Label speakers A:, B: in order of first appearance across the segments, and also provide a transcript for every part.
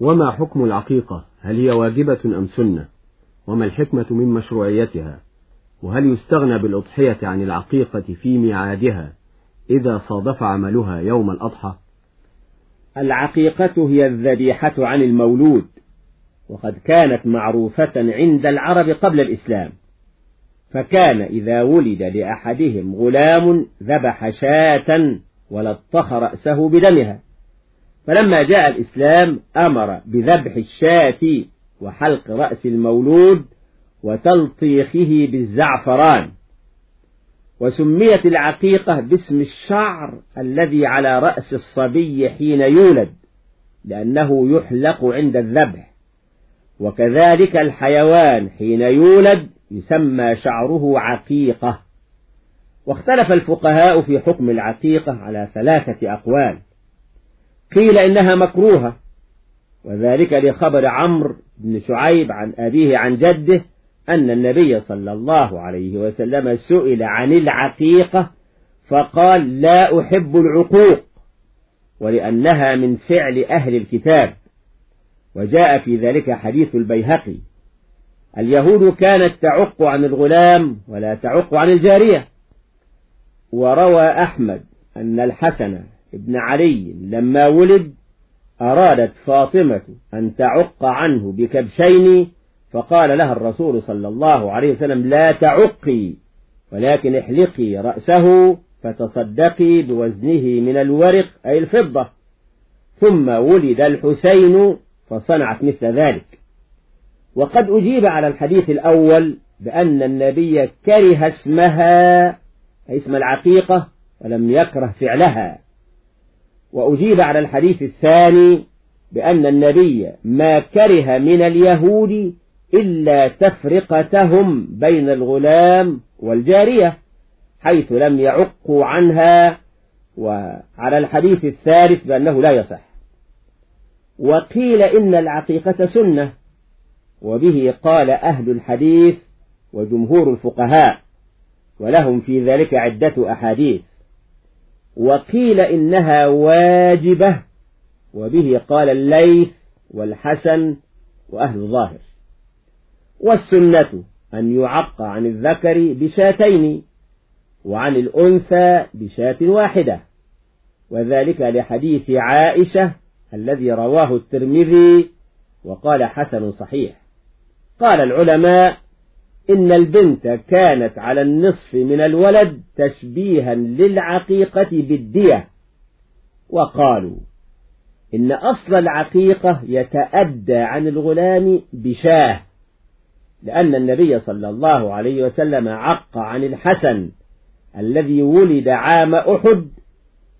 A: وما حكم العقيقة؟ هل هي واجبة أم سنة؟ وما الحكمة من مشروعيتها؟ وهل يستغنى بالأضحية عن العقيقة في ميعادها إذا صادف عملها يوم الأضحى؟
B: العقيقة هي الذبيحة عن المولود وقد كانت معروفة عند العرب قبل الإسلام. فكان إذا ولد لأحدهم غلام ذبح شاة ولطخ رأسه بدمها. فلما جاء الإسلام أمر بذبح الشاة وحلق رأس المولود وتلطيخه بالزعفران وسميت العقيقة باسم الشعر الذي على رأس الصبي حين يولد لأنه يحلق عند الذبح وكذلك الحيوان حين يولد يسمى شعره عقيقة. واختلف الفقهاء في حكم العقيقة على ثلاثة أقوال. قيل إنها مكروهة. وذلك لخبر عمرو بن شعيب عن أبيه عن جده أن النبي صلى الله عليه وسلم سئل عن العقيقة فقال لا أحب العقوق ولأنها من فعل أهل الكتاب. وجاء في ذلك حديث البيهقي. اليهود كانت تعق عن الغلام ولا تعق عن الجارية. وروى أحمد أن الحسن ابن علي لما ولد أرادت فاطمة أن تعق عنه بكبشين فقال لها الرسول صلى الله عليه وسلم لا تعقي ولكن احلقي رأسه فتصدقي بوزنه من الورق أي الفضة. ثم ولد الحسين فصنعت مثل ذلك. وقد أجيب على الحديث الأول بأن النبي كره اسمها اسم العقيقة ولم يكره فعلها. وأجيب على الحديث الثاني بأن النبي ما كره من اليهود إلا تفرقتهم بين الغلام والجارية حيث لم يعقوا عنها وعلى الحديث الثالث بأنه لا يصح. وقيل إن العقيقة سنة وبه قال أهل الحديث وجمهور الفقهاء ولهم في ذلك عدة أحاديث. وقيل إنها واجبة وبه قال الليث والحسن وأهل الظاهر. والسنة أن يعق عن الذكر بشاتين وعن الأنثى بشاة واحدة. وذلك لحديث عائشة الذي رواه الترمذي وقال حسن صحيح. قال العلماء إن البنت كانت على النصف من الولد تشبيها للعقيقة بالدية. وقالوا إن أصل العقيقة يتأدى عن الغلام بشاه لأن النبي صلى الله عليه وسلم عق عن الحسن الذي ولد عام أحد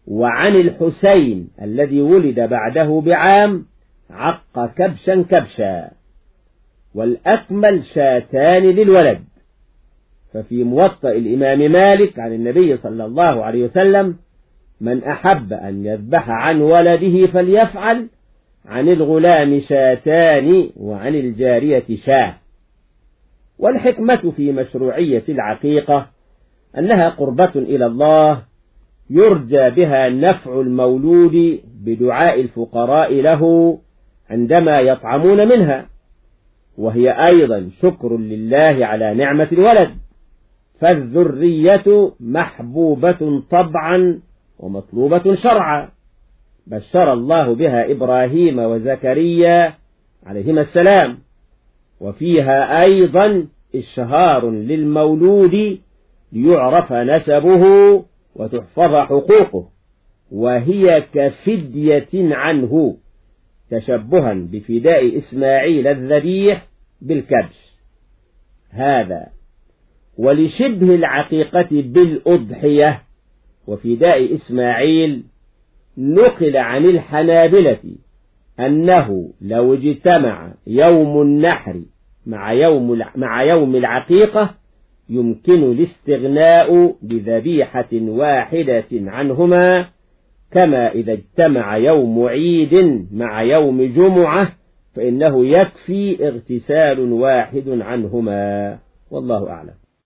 B: وعن الحسين الذي ولد بعده بعام عق كبشا كبشا. والأكمل شاتان للولد. ففي موطأ الإمام مالك عن النبي صلى الله عليه وسلم من أحب أن يذبح عن ولده فليفعل عن الغلام شاتان وعن الجارية شاة. والحكمة في مشروعية العقيقة أنها قربة إلى الله يرجى بها نفع المولود بدعاء الفقراء له عندما يطعمون منها. وهي أيضا شكر لله على نعمة الولد. فالذرية محبوبة طبعا ومطلوبة شرعا. بشر الله بها إبراهيم وزكريا عليهما السلام. وفيها أيضا إشهار للمولود ليعرف نسبه وتحفظ حقوقه. وهي كفدية عنه تشبها بفداء إسماعيل الذبيح بالكبش هذا. ولشبه العقيقة بالأضحية وفداء إسماعيل نقل عن الحنابلة أنه لو اجتمع يوم النحر مع يوم مع يوم العقيقة يمكن الاستغناء بذبيحة واحدة عنهما كما إذا اجتمع يوم عيد مع يوم جمعة فإنه يكفي اغتسال واحد عنهما والله أعلم.